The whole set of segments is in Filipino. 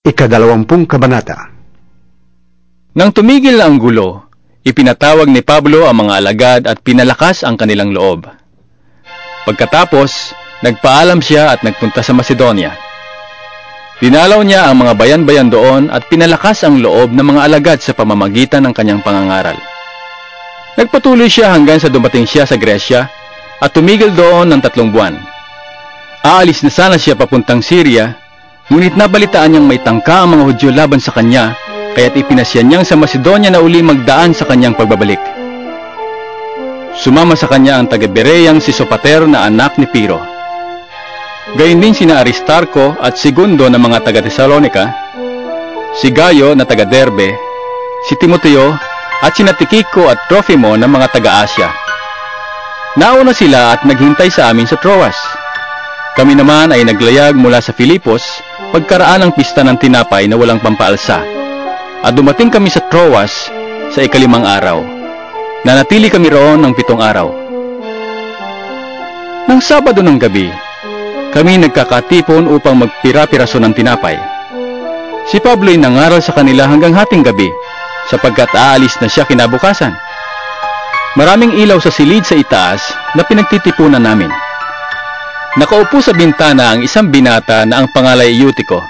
Ikadalawampung kabanata. Nang tumigil na ang gulo, ipinatawag ni Pablo ang mga alagad at pinalakas ang kanilang loob. Pagkatapos, nagpaalam siya at nagpunta sa Macedonia. Dinalaw niya ang mga bayan-bayan doon at pinalakas ang loob ng mga alagad sa pamamagitan ng kanyang pangangaral. Nagpatuloy siya hanggang sa dumating siya sa Gresya at tumigil doon ng tatlong buwan. Aalis na sana siya papuntang Syria, ngunit nabalitaan niyang may tangka ang mga Hudyo laban sa kanya, kaya't ipinasya niyang sa Macedonia na uli magdaan sa kanyang pagbabalik. Sumama sa kanya ang taga-Bereyang si Sopater na anak ni Piro. Gayun din sina Aristarco at Segundo na mga taga-Thessalonica, si Gayo na taga-Derbe, si Timoteo at sina Tikiko at Trofimo na mga taga-Asya. Nauna sila at naghintay sa amin sa Troas. Kami naman ay naglayag mula sa Filipos pagkaraan ng pista ng tinapay na walang pampaalsa. At dumating kami sa Troas sa ikalimang araw. Nanatili kami roon ng pitong araw. Nang Sabado ng gabi, kami nagkakatipon upang magpira-piraso ng tinapay. Si Pablo'y nangaral sa kanila hanggang hating gabi sapagkat aalis na siya kinabukasan. Maraming ilaw sa silid sa itaas na pinagtitipunan namin. Nakaupo sa bintana ang isang binata na ang pangalay Eutico.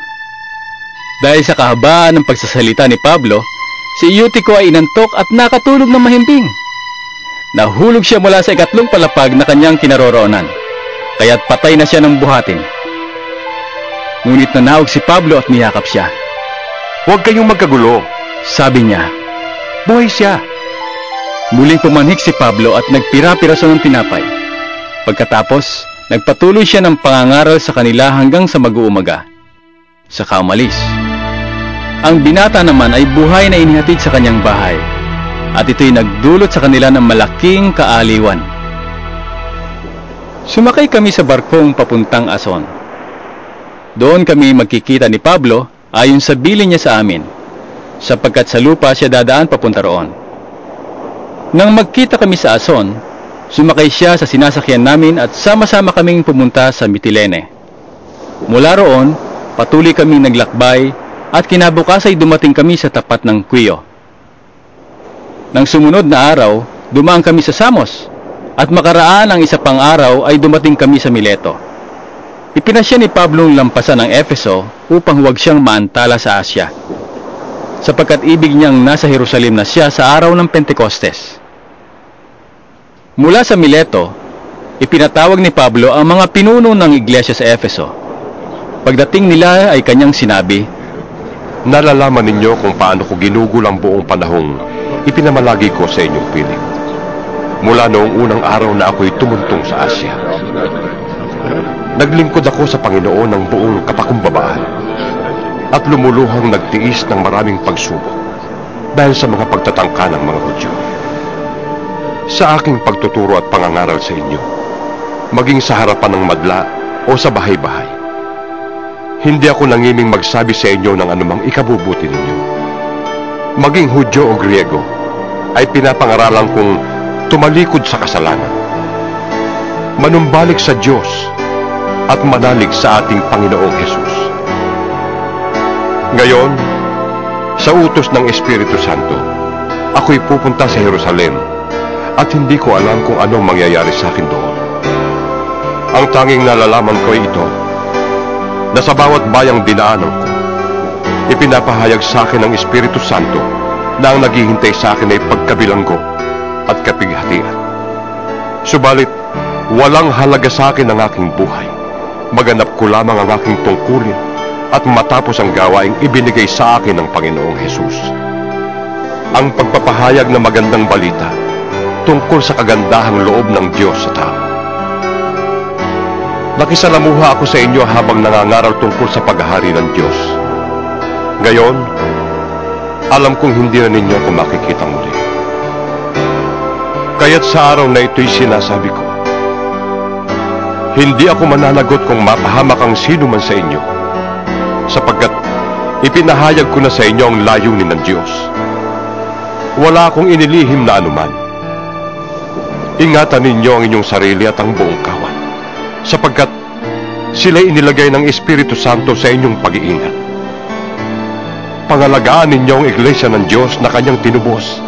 Dahil sa kahabaan ng pagsasalita ni Pablo, si Eutico ay inantok at nakatulog ng mahimbing. Nahulog siya mula sa ikatlong palapag na kanyang kinaroroonan, kaya't patay na siya ng buhatin. Ngunit nanawag si Pablo at niyakap siya. Huwag kayong magkagulo. Sabi niya, Buhay siya. Muling pumanhik si Pablo at nagpira-piraso ng tinapay. Pagkatapos, nagpatuloy siya ng pangangaral sa kanila hanggang sa mag-uumaga. Saka umalis. Ang binata naman ay buhay na inihatid sa kanyang bahay. At ito'y nagdulot sa kanila ng malaking kaaliwan. Sumakay kami sa barkong papuntang Ason. Doon kami magkikita ni Pablo ayon sa bilin niya sa amin, sapagkat sa lupa siya dadaan papunta roon. Nang magkita kami sa Ason, sumakay siya sa sinasakyan namin at sama-sama kaming pumunta sa Mitilene. Mula roon, patuloy kaming naglakbay at kinabukas ay dumating kami sa tapat ng Kuyo. Nang sumunod na araw, dumaan kami sa Samos at makaraan ang isa pang araw ay dumating kami sa Mileto. Ipinasya ni Pablo lampasan ng Efeso upang huwag siyang maantala sa Asya sapagkat ibig niyang nasa Jerusalem na siya sa araw ng Pentecostes. Mula sa Mileto, ipinatawag ni Pablo ang mga pinuno ng iglesia sa Efeso. Pagdating nila ay kanyang sinabi, Nalalaman ninyo kung paano ko ginugol ang buong panahong ipinamalagi ko sa inyong piling. Mula noong unang araw na ako'y tumuntong sa Asya. Naglingkod ako sa Panginoon ng buong kapakumbabaan at lumuluhang nagtiis ng maraming pagsubok dahil sa mga pagtatangka ng mga Hudyo. Sa aking pagtuturo at pangangaral sa inyo, maging sa harapan ng madla o sa bahay-bahay, hindi ako nangiming magsabi sa inyo ng anumang ikabubuti ninyo. Maging Hudyo o Griego, ay pinapangaralan kong tumalikod sa kasalanan. Manumbalik sa Diyos at manalig sa ating Panginoong Hesus. Ngayon, sa utos ng Espiritu Santo, ako'y pupunta sa Jerusalem at hindi ko alam kung anong mangyayari sa akin doon. Ang tanging nalalaman ko ay ito, na sa bawat bayang dinaanan ko, ipinapahayag sa akin ng Espiritu Santo na ang naghihintay sa akin ay pagkabilanggo at kapighatian. Subalit, walang halaga sa akin ang aking buhay. Maganap ko lamang ang aking tungkulin at matapos ang gawaing ibinigay sa akin ng Panginoong Hesus. Ang pagpapahayag ng magandang balita tungkol sa kagandahang loob ng Diyos sa tao. Nakisalamuha ako sa inyo habang nangangaral tungkol sa paghahari ng Diyos. Ngayon, alam kong hindi na ninyo ako makikita muli. Kaya't sa araw na ito'y sinasabi ko, hindi ako mananagot kung mapahamak ang sino man sa inyo, sapagkat ipinahayag ko na sa inyo ang layunin ng Diyos. Wala akong inilihim na anuman. Ingatan ninyo ang inyong sarili at ang buong kawan, sapagkat sila inilagay ng Espiritu Santo sa inyong pag-iingat. pangalagaan ninyo ang iglesia ng Diyos na kanyang tinubos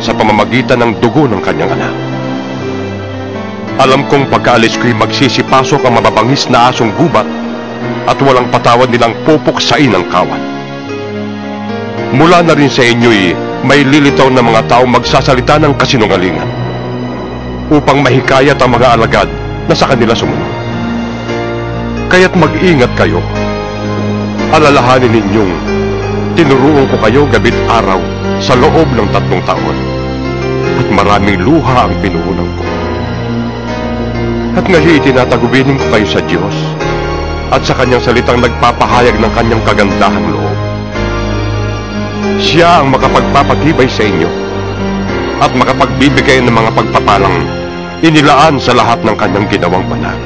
sa pamamagitan ng dugo ng kanyang anak. Alam kong pagkaalis ko'y magsisipasok ang mababangis na asong gubat at walang patawad nilang pupuksain ang kawan. Mula na rin sa inyo'y may lilitaw na mga tao magsasalita ng kasinungalingan upang mahikayat ang mga alagad na sa kanila sumunod. Kaya't mag-ingat kayo. Alalahanin ninyong tinuruan ko kayo gabit araw sa loob ng tatlong taon at maraming luha ang pinuhunan ko. At ngayon itinatagubilin ko kayo sa Diyos at sa kanyang salitang nagpapahayag ng kanyang kagandahang loob. Siya ang makapagpapatibay sa inyo at makapagbibigay ng mga pagpapalang inilaan sa lahat ng kanyang ginawang banal.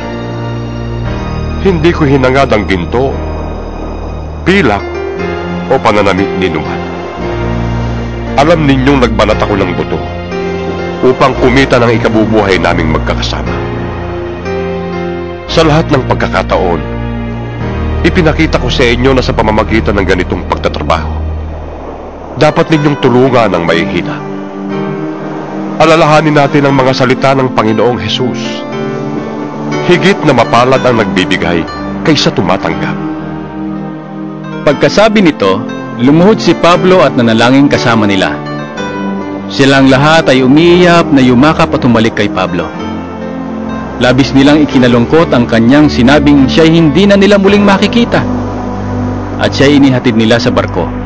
Hindi ko hinangad ang ginto, pilak, o pananamit ni Numan. Alam ninyong nagbanat ako ng buto upang kumita ng ikabubuhay naming magkakasama. Sa lahat ng pagkakataon, ipinakita ko sa inyo na sa pamamagitan ng ganitong pagtatrabaho, dapat ninyong tulungan ang maihina. Alalahanin natin ang mga salita ng Panginoong Hesus. Higit na mapalad ang nagbibigay kaysa tumatanggap. Pagkasabi nito, lumuhod si Pablo at nanalangin kasama nila. Silang lahat ay umiiyak na yumakap at humalik kay Pablo. Labis nilang ikinalungkot ang kanyang sinabing siya'y hindi na nila muling makikita. At siya'y inihatid nila sa barko